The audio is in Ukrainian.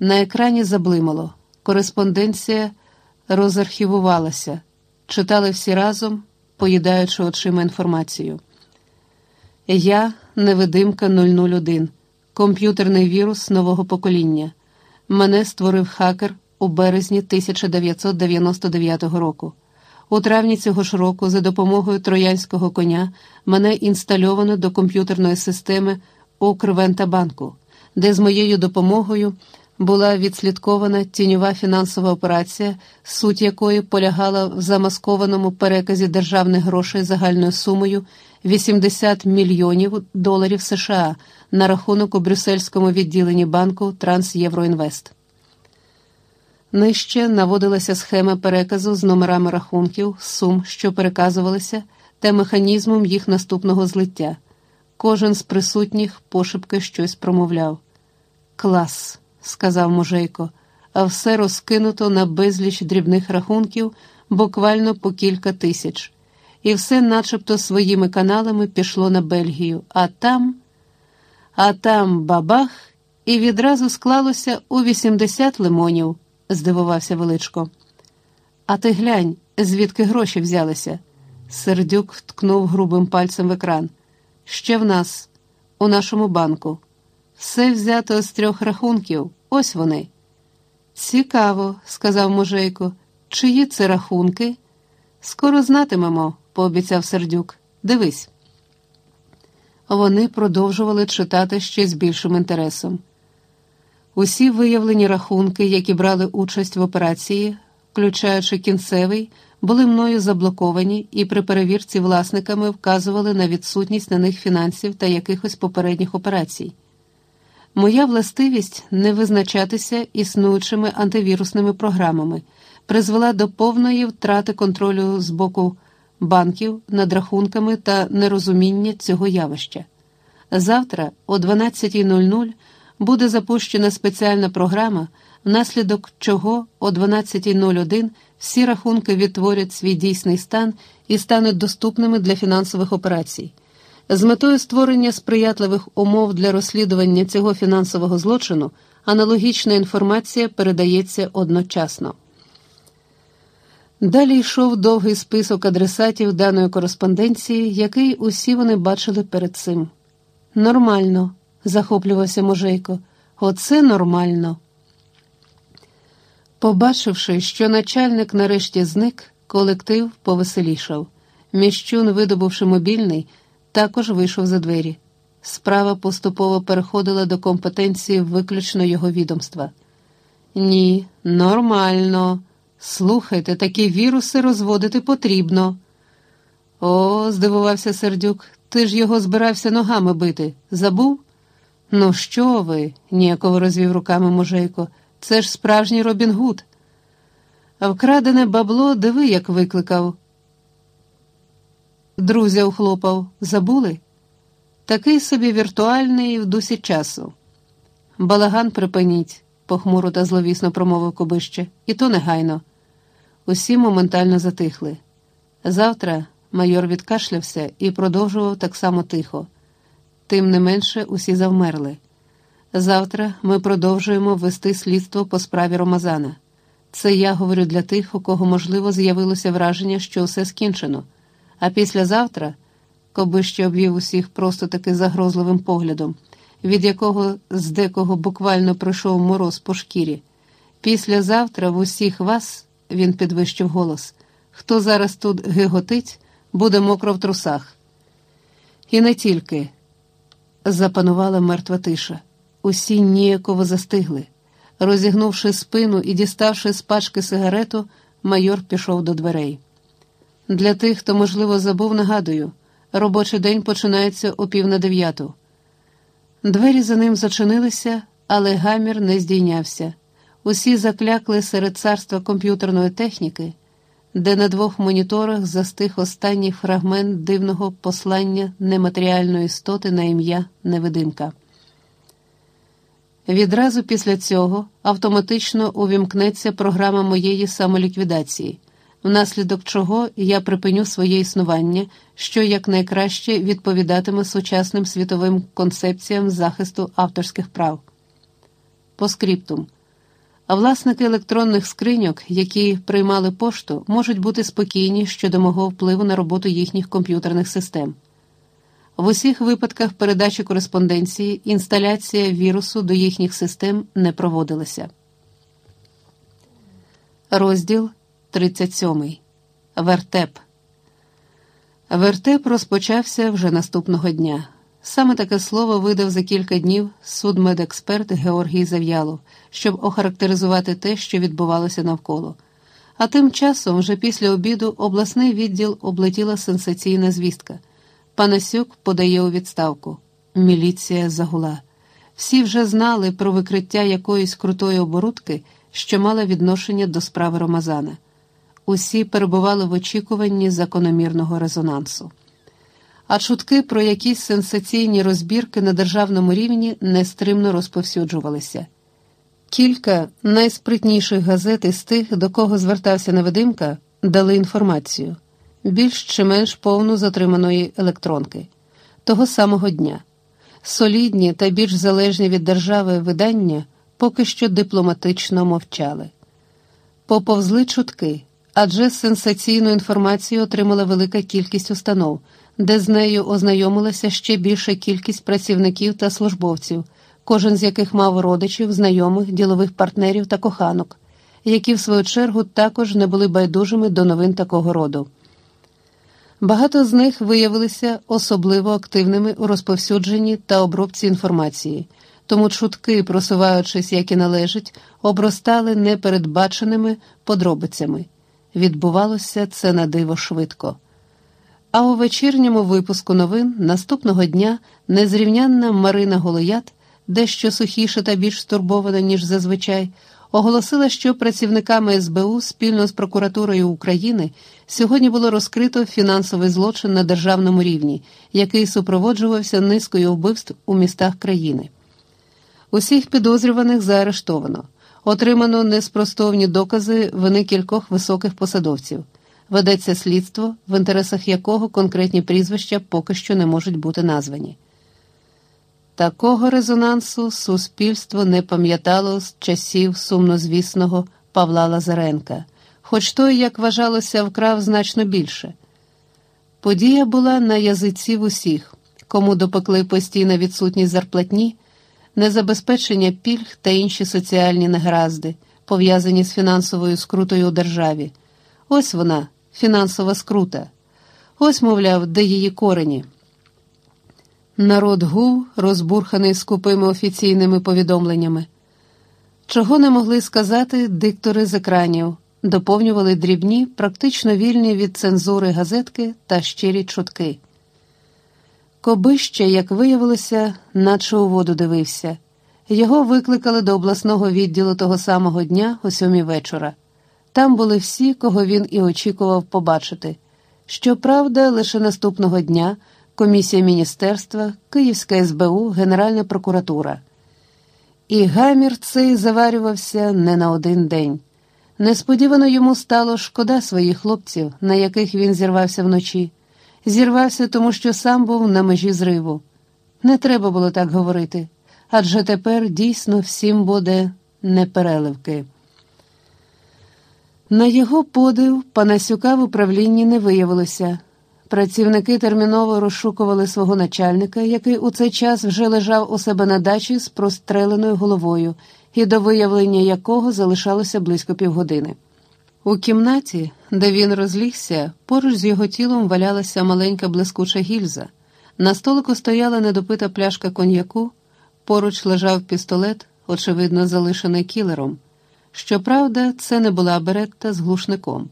На екрані заблимало. Кореспонденція розархівувалася. Читали всі разом, поїдаючи очима інформацію. Я, невидимка 001, комп'ютерний вірус нового покоління. Мене створив хакер у березні 1999 року. У травні цього ж року, за допомогою троянського коня, мене інстальовано до комп'ютерної системи Укрвентабанку, де з моєю допомогою була відслідкована тіньова фінансова операція, суть якої полягала в замаскованому переказі державних грошей загальною сумою 80 мільйонів доларів США на рахунок у брюссельському відділенні банку Трансєвроінвест. Нижче наводилася схема переказу з номерами рахунків, сум, що переказувалися, та механізмом їх наступного злиття. Кожен з присутніх пошепки щось промовляв. Клас, сказав мужейко, а все розкинуто на безліч дрібних рахунків, буквально по кілька тисяч. І все начебто своїми каналами пішло на Бельгію, а там, а там бабах, і відразу склалося у 80 лимонів здивувався величко. А ти глянь, звідки гроші взялися? Сердюк ткнув грубим пальцем в екран. Ще в нас, у нашому банку. Все взято з трьох рахунків, ось вони. Цікаво, сказав мужейко, чиї це рахунки? Скоро знатимемо, пообіцяв сердюк. Дивись. Вони продовжували читати ще з більшим інтересом. Усі виявлені рахунки, які брали участь в операції, включаючи кінцевий, були мною заблоковані і при перевірці власниками вказували на відсутність на них фінансів та якихось попередніх операцій. Моя властивість не визначатися існуючими антивірусними програмами призвела до повної втрати контролю з боку банків над рахунками та нерозуміння цього явища. Завтра, о 12.00, буде запущена спеціальна програма, внаслідок чого о 12.01 всі рахунки відтворять свій дійсний стан і стануть доступними для фінансових операцій. З метою створення сприятливих умов для розслідування цього фінансового злочину аналогічна інформація передається одночасно. Далі йшов довгий список адресатів даної кореспонденції, який усі вони бачили перед цим. Нормально захоплювався мужейко. Оце нормально. Побачивши, що начальник нарешті зник, колектив повеселішав. Міщун, видобувши мобільний, також вийшов за двері. Справа поступово переходила до компетенції виключно його відомства. Ні, нормально. Слухайте, такі віруси розводити потрібно. О, здивувався сердюк, ти ж його збирався ногами бити. Забув? Ну, що ви? ніяково розвів руками мужейко. Це ж справжній Робін Гуд. Вкрадене бабло диви, як викликав. Друзя ухлопав. Забули? Такий собі віртуальний в дусі часу. Балаган припиніть, похмуро та зловісно промовив Кобище, і то негайно. Усі моментально затихли. Завтра майор відкашлявся і продовжував так само тихо. Тим не менше усі завмерли. Завтра ми продовжуємо вести слідство по справі Ромазана. Це я говорю для тих, у кого, можливо, з'явилося враження, що все скінчено. А післязавтра, коби ще обвів усіх просто таки загрозливим поглядом, від якого з декого буквально пройшов мороз по шкірі. Післязавтра в усіх вас, він підвищив голос, хто зараз тут гиготить, буде мокро в трусах. І не тільки запанувала мертва тиша. Усі ніяково застигли. Розігнувши спину і діставши з пачки сигарету, майор пішов до дверей. Для тих, хто, можливо, забув, нагадую, робочий день починається о пів на дев'яту. Двері за ним зачинилися, але гамір не здійнявся. Усі заклякли серед царства комп'ютерної техніки де на двох моніторах застиг останній фрагмент дивного послання нематеріальної істоти на ім'я Невидимка. Відразу після цього автоматично увімкнеться програма моєї самоліквідації, внаслідок чого я припиню своє існування, що якнайкраще відповідатиме сучасним світовим концепціям захисту авторських прав. По скриптум. А власники електронних скриньок, які приймали пошту, можуть бути спокійні щодо мого впливу на роботу їхніх комп'ютерних систем. В усіх випадках передачі кореспонденції інсталяція вірусу до їхніх систем не проводилася. Розділ 37. Вертеп. Вертеп розпочався вже наступного дня. Саме таке слово видав за кілька днів судмедексперт Георгій Зав'ялов, щоб охарактеризувати те, що відбувалося навколо. А тим часом, вже після обіду, обласний відділ облетіла сенсаційна звістка. Панасюк подає у відставку. Міліція загула. Всі вже знали про викриття якоїсь крутої оборудки, що мала відношення до справи Ромазана. Усі перебували в очікуванні закономірного резонансу а чутки про якісь сенсаційні розбірки на державному рівні нестримно розповсюджувалися. Кілька найспритніших газет із тих, до кого звертався невидимка, дали інформацію більш чи менш повну затриманої електронки того самого дня. Солідні та більш залежні від держави видання поки що дипломатично мовчали. Поповзли чутки, адже сенсаційну інформацію отримала велика кількість установ де з нею ознайомилася ще більша кількість працівників та службовців, кожен з яких мав родичів, знайомих, ділових партнерів та коханок, які, в свою чергу, також не були байдужими до новин такого роду. Багато з них виявилися особливо активними у розповсюдженні та обробці інформації, тому чутки, просуваючись, як і належить, обростали непередбаченими подробицями. Відбувалося це на диво швидко. А у вечірньому випуску новин наступного дня незрівнянна Марина Голоят, дещо сухіша та більш стурбована, ніж зазвичай, оголосила, що працівниками СБУ спільно з прокуратурою України сьогодні було розкрито фінансовий злочин на державному рівні, який супроводжувався низкою вбивств у містах країни. Усіх підозрюваних заарештовано, отримано неспростовні докази вини кількох високих посадовців ведеться слідство, в інтересах якого конкретні прізвища поки що не можуть бути названі. Такого резонансу суспільство не пам'ятало з часів сумнозвісного Павла Лазаренка, хоч той, як вважалося, вкрав значно більше. Подія була на язиці в усіх, кому допекли постійна відсутність зарплатні, незабезпечення пільг та інші соціальні негаразди, пов'язані з фінансовою скрутою у державі. Ось вона, фінансова скрута. Ось, мовляв, де її корені. Народ гув, розбурханий скупими офіційними повідомленнями. Чого не могли сказати диктори з екранів, доповнювали дрібні, практично вільні від цензури газетки та щирі чутки. Кобище, як виявилося, наче у воду дивився. Його викликали до обласного відділу того самого дня о сьомій вечора. Там були всі, кого він і очікував побачити. Щоправда, лише наступного дня комісія міністерства, Київська СБУ, Генеральна прокуратура. І гамір цей заварювався не на один день. Несподівано йому стало шкода своїх хлопців, на яких він зірвався вночі. Зірвався, тому що сам був на межі зриву. Не треба було так говорити, адже тепер дійсно всім буде непереливки. На його подив Панасюка в управлінні не виявилося. Працівники терміново розшукували свого начальника, який у цей час вже лежав у себе на дачі з простреленою головою, і до виявлення якого залишалося близько півгодини. У кімнаті, де він розлігся, поруч з його тілом валялася маленька блискуча гільза. На столику стояла недопита пляшка коньяку, поруч лежав пістолет, очевидно, залишений кілером. Щоправда, це не була беретта з глушником.